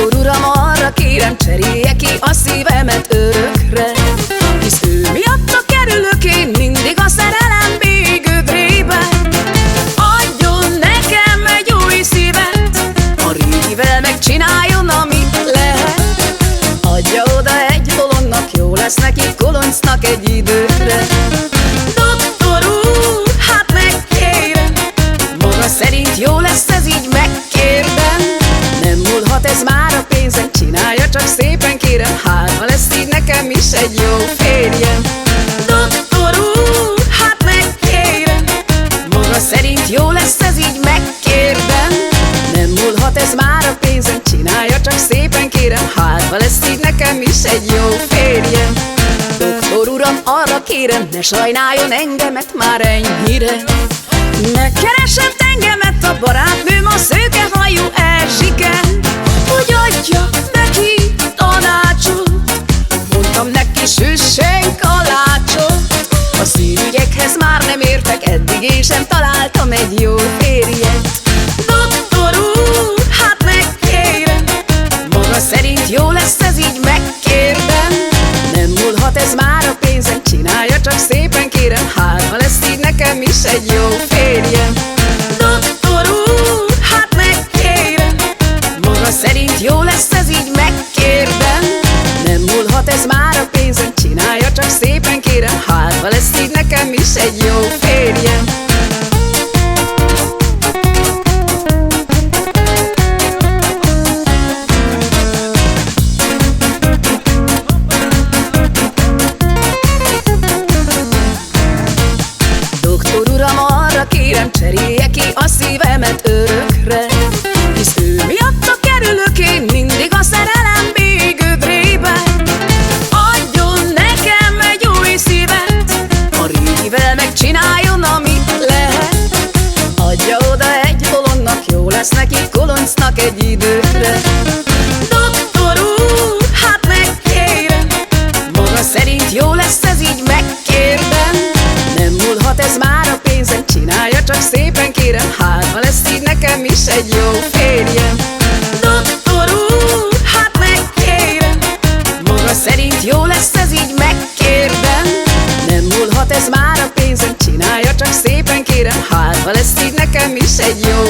Úr uram, arra kérem, cserélje ki a szívemet örökre. Is egy jó férjem. Doktor úr, hát megkérem Maga szerint jó lesz ez így megkérdem Nem múlhat ez már a pénzen Csinálja csak szépen kérem. Hát ha lesz így nekem is egy jó férjem. Doktor uram, arra kérem Ne sajnáljon engemet már ennyire. Ne keresem engemet a barátnőm süssen kalácsot A szívügyekhez már nem értek Eddig én sem találtam egy jó férjet. Doktor úr, hát megkérem Maga szerint jó lesz ez így megkérdem Nem múlhat ez már a pénzen Csinálja csak szépen kérem Hát ha lesz így nekem is egy jó férjem arra kérem cserélje ki a szívemet örökre. Hisz ő miatta kerülök én mindig a szerelem gödrébe Adjon nekem egy új szívet A régivel megcsináljon, amit lehet. Adja oda egy bolondnak, jó lesz neki koloncnak egy időre. Doktor úr, hát megkérem Maga szerint jó lesz ez így megkérdem. Nem múlhat ez ha lesz így nekem is egy jó